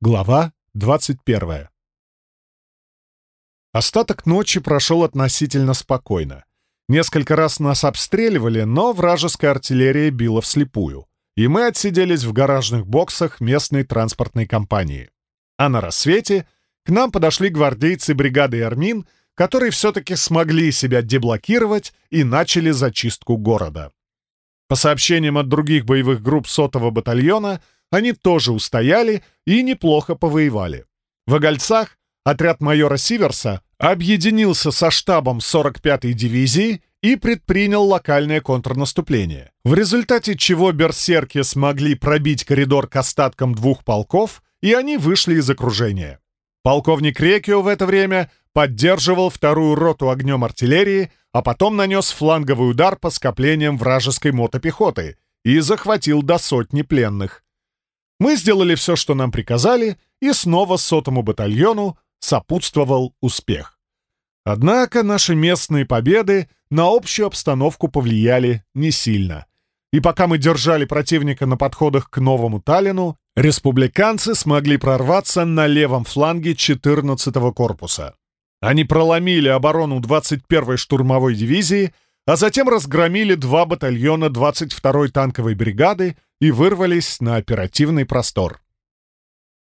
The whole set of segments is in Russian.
Глава 21. Остаток ночи прошел относительно спокойно. Несколько раз нас обстреливали, но вражеская артиллерия била вслепую, и мы отсиделись в гаражных боксах местной транспортной компании. А на рассвете к нам подошли гвардейцы бригады «Эрмин», которые все-таки смогли себя деблокировать и начали зачистку города. По сообщениям от других боевых групп сотого батальона — они тоже устояли и неплохо повоевали. В Огольцах отряд майора Сиверса объединился со штабом 45-й дивизии и предпринял локальное контрнаступление, в результате чего берсерки смогли пробить коридор к остаткам двух полков, и они вышли из окружения. Полковник Рекио в это время поддерживал вторую роту огнем артиллерии, а потом нанес фланговый удар по скоплениям вражеской мотопехоты и захватил до сотни пленных. Мы сделали все, что нам приказали, и снова сотому батальону сопутствовал успех. Однако наши местные победы на общую обстановку повлияли не сильно. И пока мы держали противника на подходах к Новому Таллину, республиканцы смогли прорваться на левом фланге 14-го корпуса. Они проломили оборону 21-й штурмовой дивизии, а затем разгромили два батальона 22-й танковой бригады и вырвались на оперативный простор.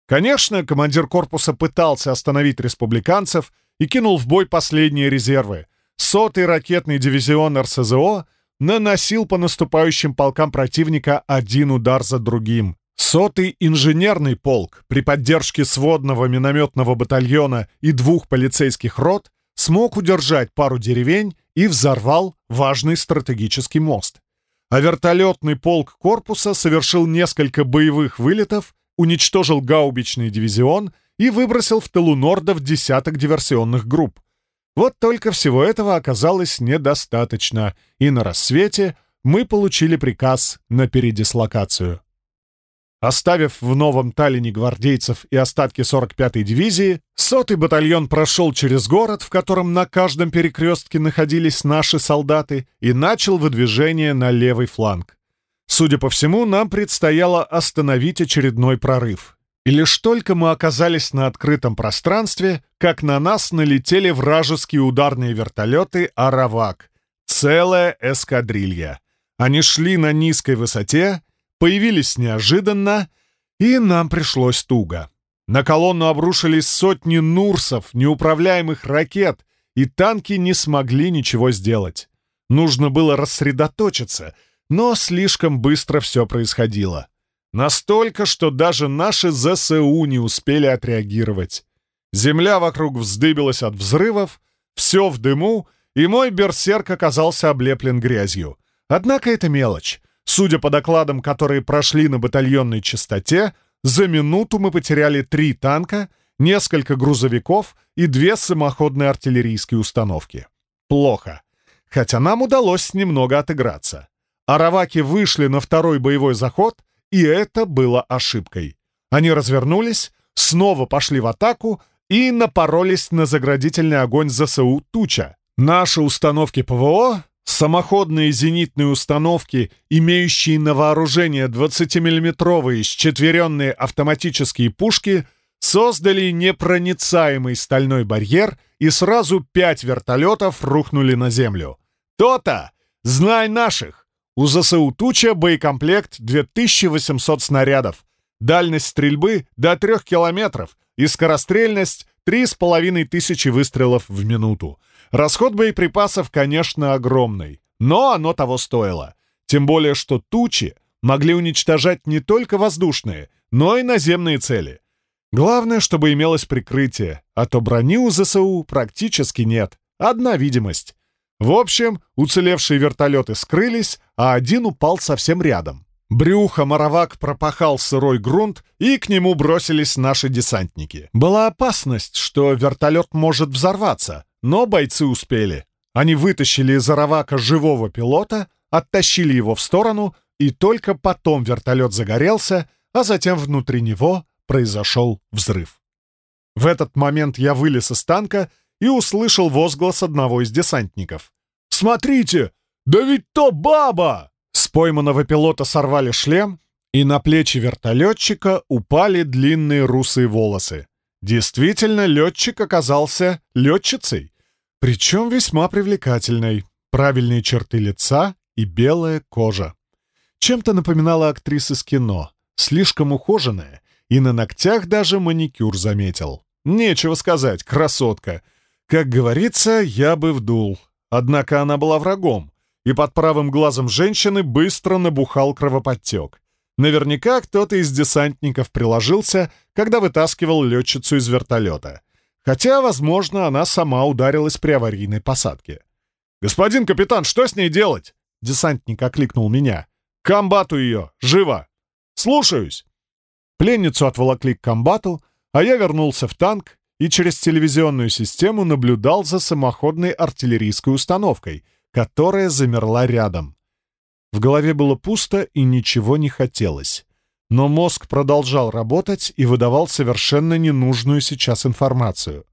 Конечно, командир корпуса пытался остановить республиканцев и кинул в бой последние резервы. Сотый ракетный дивизион РСЗО наносил по наступающим полкам противника один удар за другим. Сотый инженерный полк при поддержке сводного минометного батальона и двух полицейских рот смог удержать пару деревень и взорвал важный стратегический мост а вертолетный полк корпуса совершил несколько боевых вылетов, уничтожил гаубичный дивизион и выбросил в тылу нордов десяток диверсионных групп. Вот только всего этого оказалось недостаточно, и на рассвете мы получили приказ на передислокацию. Оставив в Новом Таллине гвардейцев и остатки 45-й дивизии, сотый батальон прошел через город, в котором на каждом перекрестке находились наши солдаты, и начал выдвижение на левый фланг. Судя по всему, нам предстояло остановить очередной прорыв. И лишь только мы оказались на открытом пространстве, как на нас налетели вражеские ударные вертолеты «Аравак». Целая эскадрилья. Они шли на низкой высоте, появились неожиданно, и нам пришлось туго. На колонну обрушились сотни нурсов, неуправляемых ракет, и танки не смогли ничего сделать. Нужно было рассредоточиться, но слишком быстро все происходило. Настолько, что даже наши ЗСУ не успели отреагировать. Земля вокруг вздыбилась от взрывов, все в дыму, и мой берсерк оказался облеплен грязью. Однако это мелочь. Судя по докладам, которые прошли на батальонной частоте, за минуту мы потеряли три танка, несколько грузовиков и две самоходные артиллерийские установки. Плохо. Хотя нам удалось немного отыграться. Араваки вышли на второй боевой заход, и это было ошибкой. Они развернулись, снова пошли в атаку и напоролись на заградительный огонь ЗСУ «Туча». Наши установки ПВО Самоходные зенитные установки, имеющие на вооружение 20-миллиметровые счетверенные автоматические пушки, создали непроницаемый стальной барьер, и сразу пять вертолетов рухнули на землю. То-то! Знай наших! У ЗСУ «Туча» боекомплект 2800 снарядов, дальность стрельбы до 3 километров и скорострельность 3500 выстрелов в минуту. Расход боеприпасов, конечно, огромный, но оно того стоило. Тем более, что тучи могли уничтожать не только воздушные, но и наземные цели. Главное, чтобы имелось прикрытие, а то брони у ЗСУ практически нет. Одна видимость. В общем, уцелевшие вертолеты скрылись, а один упал совсем рядом. Брюхо Маравак пропахал сырой грунт, и к нему бросились наши десантники. Была опасность, что вертолет может взорваться, но бойцы успели. Они вытащили из Аравака живого пилота, оттащили его в сторону, и только потом вертолет загорелся, а затем внутри него произошел взрыв. В этот момент я вылез из танка и услышал возглас одного из десантников. «Смотрите! Да ведь то баба!» Пойманного пилота сорвали шлем, и на плечи вертолетчика упали длинные русые волосы. Действительно, летчик оказался летчицей, причем весьма привлекательной. Правильные черты лица и белая кожа. Чем-то напоминала актриса с кино, слишком ухоженная, и на ногтях даже маникюр заметил. Нечего сказать, красотка. Как говорится, я бы вдул. Однако она была врагом, и под правым глазом женщины быстро набухал кровоподтек. Наверняка кто-то из десантников приложился, когда вытаскивал летчицу из вертолета. Хотя, возможно, она сама ударилась при аварийной посадке. «Господин капитан, что с ней делать?» Десантник окликнул меня. «К комбату ее! Живо!» «Слушаюсь!» Пленницу отволокли к комбату, а я вернулся в танк и через телевизионную систему наблюдал за самоходной артиллерийской установкой, которая замерла рядом. В голове было пусто и ничего не хотелось. Но мозг продолжал работать и выдавал совершенно ненужную сейчас информацию.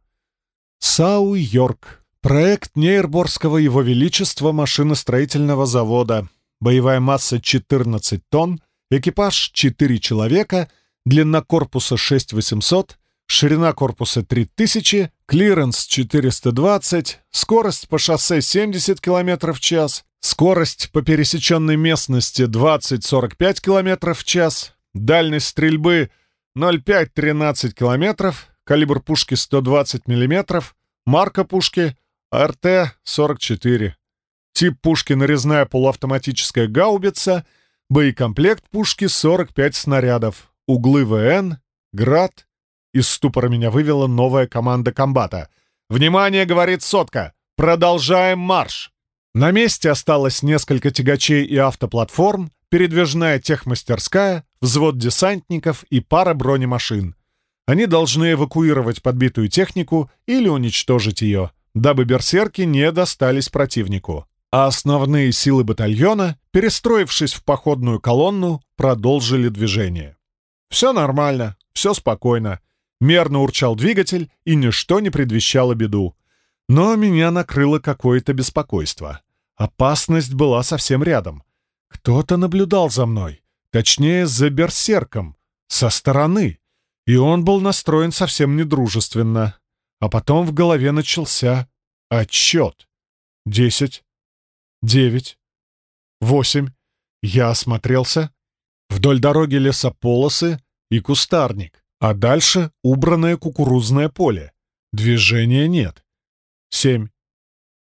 Сау Йорк. Проект Нейрборского Его Величества машиностроительного завода. Боевая масса 14 тонн, экипаж 4 человека, длина корпуса 6800, ширина корпуса 3000, клиренс 420, скорость по шоссе 70 км в час, скорость по пересеченной местности 20-45 км в час, дальность стрельбы 0,5-13 км, калибр пушки 120 мм, марка пушки РТ-44. Тип пушки нарезная полуавтоматическая гаубица, боекомплект пушки 45 снарядов, углы ВН, град. Из ступора меня вывела новая команда комбата. «Внимание!» — говорит сотка. «Продолжаем марш!» На месте осталось несколько тягачей и автоплатформ, передвижная техмастерская, взвод десантников и пара бронемашин. Они должны эвакуировать подбитую технику или уничтожить ее дабы берсерки не достались противнику. А основные силы батальона, перестроившись в походную колонну, продолжили движение. Все нормально, все спокойно. Мерно урчал двигатель, и ничто не предвещало беду. Но меня накрыло какое-то беспокойство. Опасность была совсем рядом. Кто-то наблюдал за мной, точнее, за берсерком, со стороны, и он был настроен совсем недружественно. А потом в голове начался отчет. Десять, девять, восемь. Я осмотрелся. Вдоль дороги лесополосы и кустарник, а дальше убранное кукурузное поле. Движения нет. Семь,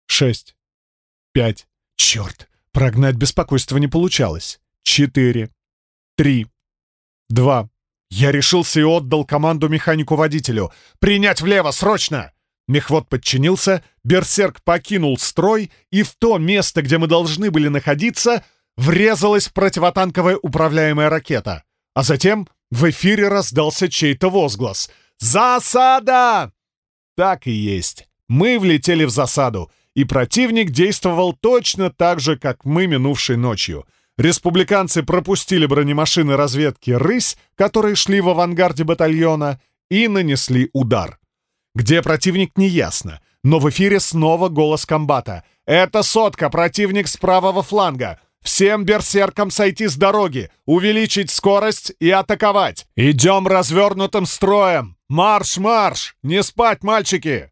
шесть, пять. Черт, прогнать беспокойство не получалось. Четыре, три, два. Я решился и отдал команду механику-водителю. «Принять влево, срочно!» Мехвод подчинился, берсерк покинул строй, и в то место, где мы должны были находиться, врезалась противотанковая управляемая ракета. А затем в эфире раздался чей-то возглас. «Засада!» Так и есть. Мы влетели в засаду, и противник действовал точно так же, как мы минувшей ночью — Республиканцы пропустили бронемашины разведки «Рысь», которые шли в авангарде батальона, и нанесли удар. Где противник, неясно, но в эфире снова голос комбата. «Это сотка, противник с правого фланга! Всем берсеркам сойти с дороги, увеличить скорость и атаковать! Идем развернутым строем! Марш, марш! Не спать, мальчики!»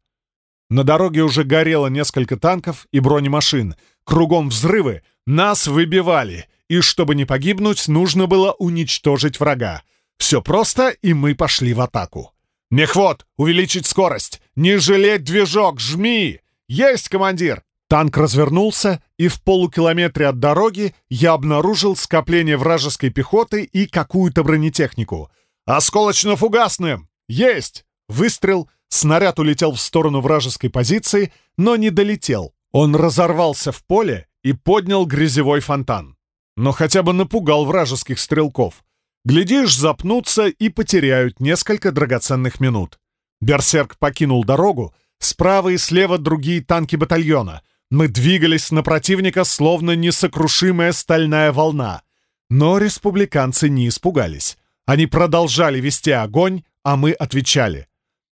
На дороге уже горело несколько танков и бронемашин. Кругом взрывы. Нас выбивали и чтобы не погибнуть, нужно было уничтожить врага. Все просто, и мы пошли в атаку. «Мехвод, увеличить скорость! Не жалеть движок, жми!» «Есть, командир!» Танк развернулся, и в полукилометре от дороги я обнаружил скопление вражеской пехоты и какую-то бронетехнику. «Осколочно-фугасным! Есть!» Выстрел, снаряд улетел в сторону вражеской позиции, но не долетел. Он разорвался в поле и поднял грязевой фонтан но хотя бы напугал вражеских стрелков. Глядишь, запнутся и потеряют несколько драгоценных минут. Берсерк покинул дорогу, справа и слева другие танки батальона. Мы двигались на противника, словно несокрушимая стальная волна. Но республиканцы не испугались. Они продолжали вести огонь, а мы отвечали.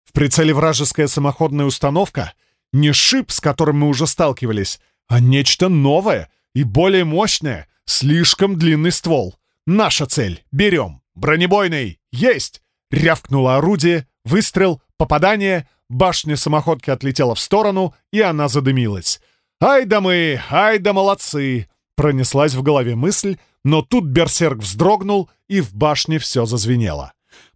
В прицеле вражеская самоходная установка — не шип, с которым мы уже сталкивались, а нечто новое и более мощное — Слишком длинный ствол. Наша цель. Берем. Бронебойный. Есть!» Рявкнуло орудие, выстрел, попадание, башня самоходки отлетела в сторону, и она задымилась. «Ай да мы! Ай да молодцы!» Пронеслась в голове мысль, но тут берсерк вздрогнул, и в башне все зазвенело.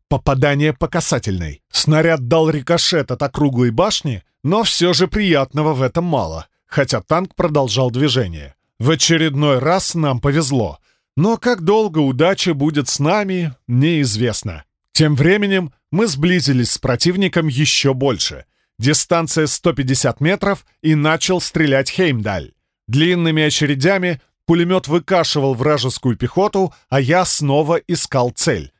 Попадание по касательной. Снаряд дал рикошет от округлой башни, но все же приятного в этом мало, хотя танк продолжал движение. В очередной раз нам повезло. Но как долго удача будет с нами, неизвестно. Тем временем мы сблизились с противником еще больше. Дистанция 150 метров и начал стрелять Хеймдаль. Длинными очередями пулемет выкашивал вражескую пехоту, а я снова искал цель.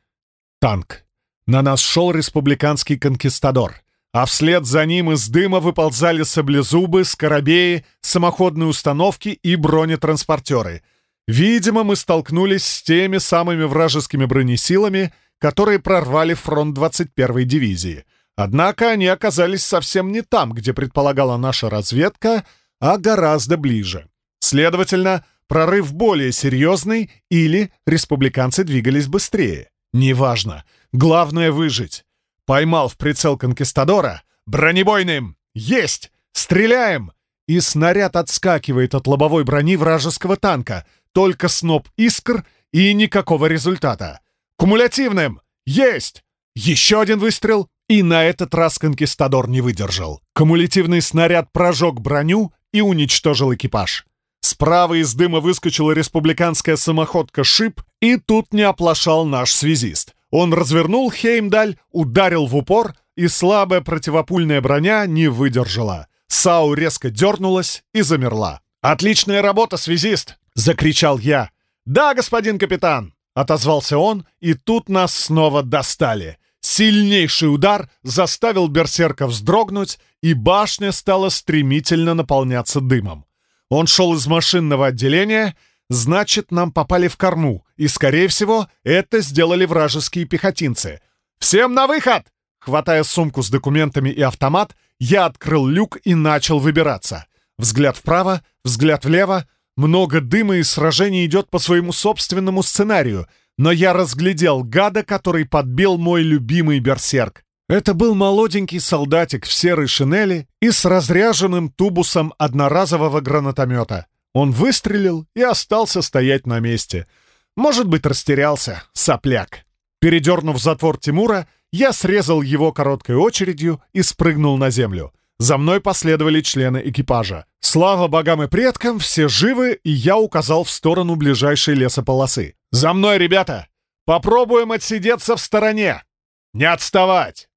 Танк. На нас шел республиканский конкистадор, а вслед за ним из дыма выползали саблезубы, скоробеи, самоходные установки и бронетранспортеры — Видимо, мы столкнулись с теми самыми вражескими бронесилами, которые прорвали фронт 21-й дивизии. Однако они оказались совсем не там, где предполагала наша разведка, а гораздо ближе. Следовательно, прорыв более серьезный или республиканцы двигались быстрее. Неважно. Главное — выжить. Поймал в прицел конкистадора. Бронебойным! Есть! Стреляем! И снаряд отскакивает от лобовой брони вражеского танка — только сноп искр и никакого результата. Кумулятивным! Есть! Еще один выстрел, и на этот раз конкистадор не выдержал. Кумулятивный снаряд прожег броню и уничтожил экипаж. Справа из дыма выскочила республиканская самоходка «Шип», и тут не оплошал наш связист. Он развернул Хеймдаль, ударил в упор, и слабая противопульная броня не выдержала. САУ резко дернулась и замерла. «Отличная работа, связист!» — закричал я. «Да, господин капитан!» — отозвался он, и тут нас снова достали. Сильнейший удар заставил берсерка вздрогнуть, и башня стала стремительно наполняться дымом. Он шел из машинного отделения, значит, нам попали в корму, и, скорее всего, это сделали вражеские пехотинцы. «Всем на выход!» Хватая сумку с документами и автомат, я открыл люк и начал выбираться. Взгляд вправо, взгляд влево, много дыма и сражений идет по своему собственному сценарию, но я разглядел гада, который подбил мой любимый берсерк. Это был молоденький солдатик в серой шинели и с разряженным тубусом одноразового гранатомета. Он выстрелил и остался стоять на месте. Может быть, растерялся, сопляк. Передернув затвор Тимура, я срезал его короткой очередью и спрыгнул на землю. За мной последовали члены экипажа. Слава богам и предкам, все живы, и я указал в сторону ближайшей лесополосы. «За мной, ребята! Попробуем отсидеться в стороне! Не отставать!»